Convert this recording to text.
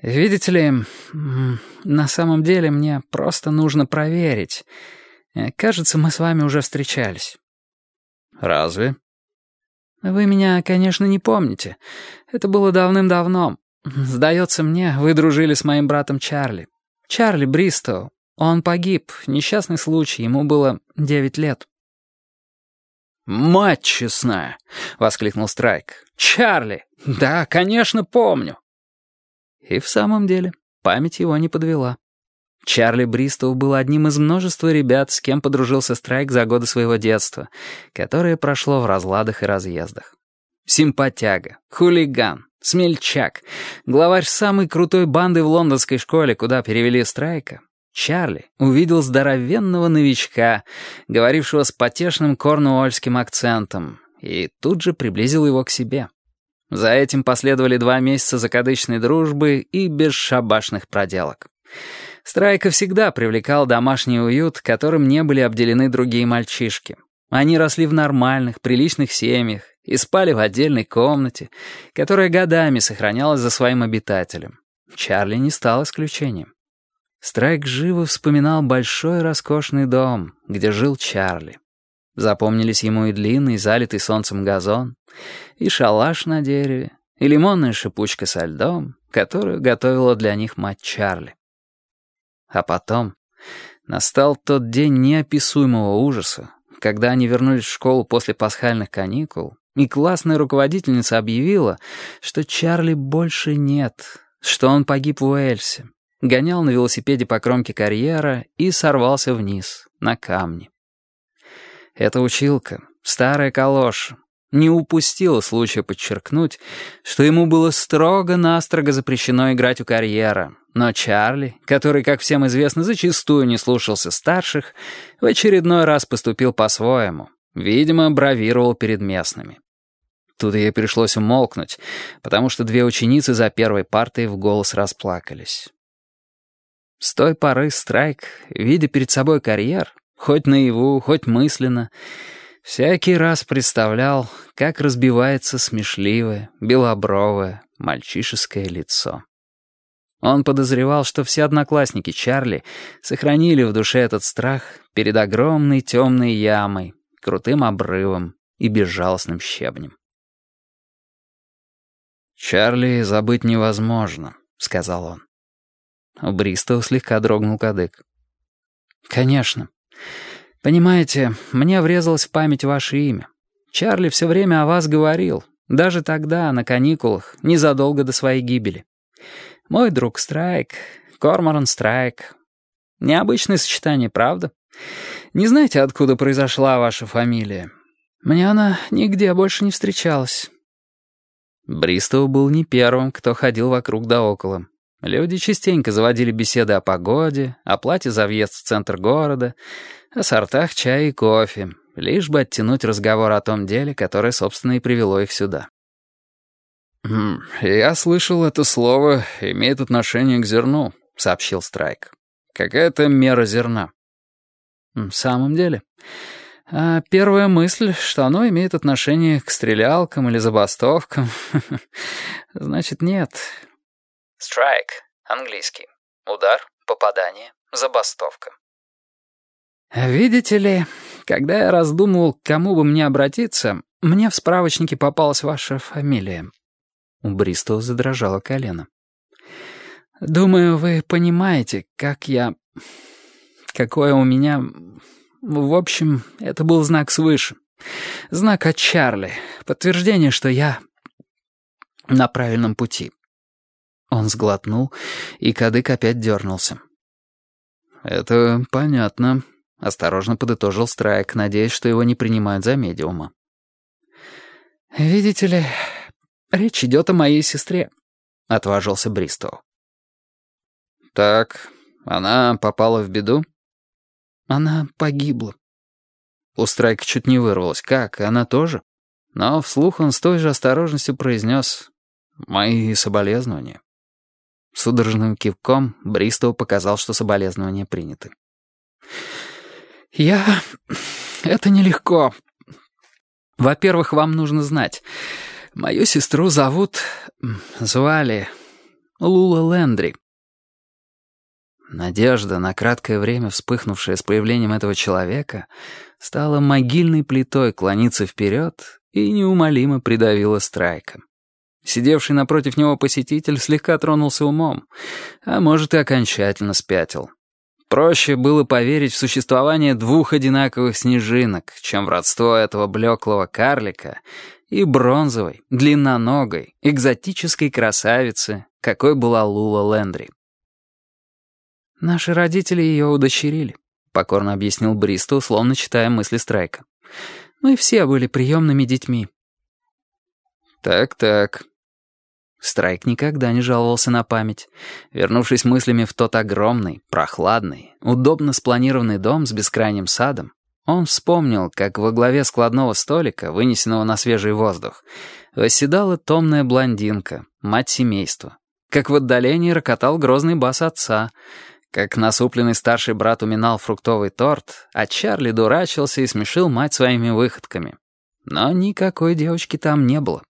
«Видите ли, на самом деле мне просто нужно проверить. Э, кажется, мы с вами уже встречались». «Разве?» «Вы меня, конечно, не помните. Это было давным-давно. Сдается мне, вы дружили с моим братом Чарли. Чарли Бристоу. Он погиб. Несчастный случай. Ему было девять лет». «Мать честная!» — воскликнул Страйк. «Чарли! Да, конечно, помню!» И в самом деле, память его не подвела. Чарли Бристоу был одним из множества ребят, с кем подружился Страйк за годы своего детства, которое прошло в разладах и разъездах. Симпатяга, хулиган, смельчак, главарь самой крутой банды в лондонской школе, куда перевели Страйка, Чарли увидел здоровенного новичка, говорившего с потешным корнуольским акцентом, и тут же приблизил его к себе. За этим последовали два месяца закадычной дружбы и бесшабашных проделок. Страйка всегда привлекал домашний уют, которым не были обделены другие мальчишки. Они росли в нормальных, приличных семьях и спали в отдельной комнате, которая годами сохранялась за своим обитателем. Чарли не стал исключением. Страйк живо вспоминал большой роскошный дом, где жил Чарли. Запомнились ему и длинный, залитый солнцем газон, и шалаш на дереве, и лимонная шипучка со льдом, которую готовила для них мать Чарли. А потом настал тот день неописуемого ужаса, когда они вернулись в школу после пасхальных каникул, и классная руководительница объявила, что Чарли больше нет, что он погиб в Уэльсе, гонял на велосипеде по кромке карьера и сорвался вниз, на камни. Эта училка, старая калоша, не упустила случая подчеркнуть, что ему было строго-настрого запрещено играть у карьера, но Чарли, который, как всем известно, зачастую не слушался старших, в очередной раз поступил по-своему, видимо, бравировал перед местными. Тут ей пришлось умолкнуть, потому что две ученицы за первой партой в голос расплакались. С той поры Страйк, видя перед собой карьер, хоть наяву, хоть мысленно, всякий раз представлял, как разбивается смешливое, белобровое, мальчишеское лицо. Он подозревал, что все одноклассники Чарли сохранили в душе этот страх перед огромной темной ямой, крутым обрывом и безжалостным щебнем. «Чарли забыть невозможно», — сказал он. У Бристоу слегка дрогнул кадык. «Конечно. Понимаете, мне врезалось в память ваше имя. Чарли все время о вас говорил, даже тогда, на каникулах, незадолго до своей гибели. Мой друг Страйк, Корморан Страйк. Необычное сочетание, правда? Не знаете, откуда произошла ваша фамилия? Мне она нигде больше не встречалась». Бристоу был не первым, кто ходил вокруг да около. Люди частенько заводили беседы о погоде, о плате за въезд в центр города, о сортах чая и кофе, лишь бы оттянуть разговор о том деле, которое, собственно, и привело их сюда. «Хм, «Я слышал, это слово имеет отношение к зерну», — сообщил Страйк. «Какая-то мера зерна». «В самом деле. А первая мысль, что оно имеет отношение к стрелялкам или забастовкам, значит, нет». Strike, английский. Удар, попадание, забастовка. «Видите ли, когда я раздумывал, к кому бы мне обратиться, мне в справочнике попалась ваша фамилия». У Бристоу задрожало колено. «Думаю, вы понимаете, как я... Какое у меня... В общем, это был знак свыше. Знак от Чарли. Подтверждение, что я на правильном пути». Он сглотнул, и кадык опять дернулся. «Это понятно», — осторожно подытожил Страйк, надеясь, что его не принимают за медиума. «Видите ли, речь идет о моей сестре», — отважился Бристоу. «Так, она попала в беду?» «Она погибла». У Страйка чуть не вырвалось. «Как? Она тоже?» Но вслух он с той же осторожностью произнес «Мои соболезнования». Судорожным кивком Бристоу показал, что соболезнования приняты. «Я... это нелегко. Во-первых, вам нужно знать. Мою сестру зовут... звали... Лула Лендри. Надежда, на краткое время вспыхнувшая с появлением этого человека, стала могильной плитой клониться вперед и неумолимо придавила страйка. Сидевший напротив него посетитель слегка тронулся умом, а может и окончательно спятил. Проще было поверить в существование двух одинаковых снежинок, чем в родство этого блеклого карлика и бронзовой, длинноногой, экзотической красавицы, какой была Лула Лендри. «Наши родители ее удочерили», — покорно объяснил Бристо, условно читая мысли Страйка. «Мы все были приемными детьми». «Так-так», Страйк никогда не жаловался на память. Вернувшись мыслями в тот огромный, прохладный, удобно спланированный дом с бескрайним садом, он вспомнил, как во главе складного столика, вынесенного на свежий воздух, восседала томная блондинка, мать семейства. Как в отдалении рокотал грозный бас отца, как насупленный старший брат уминал фруктовый торт, а Чарли дурачился и смешил мать своими выходками. Но никакой девочки там не было.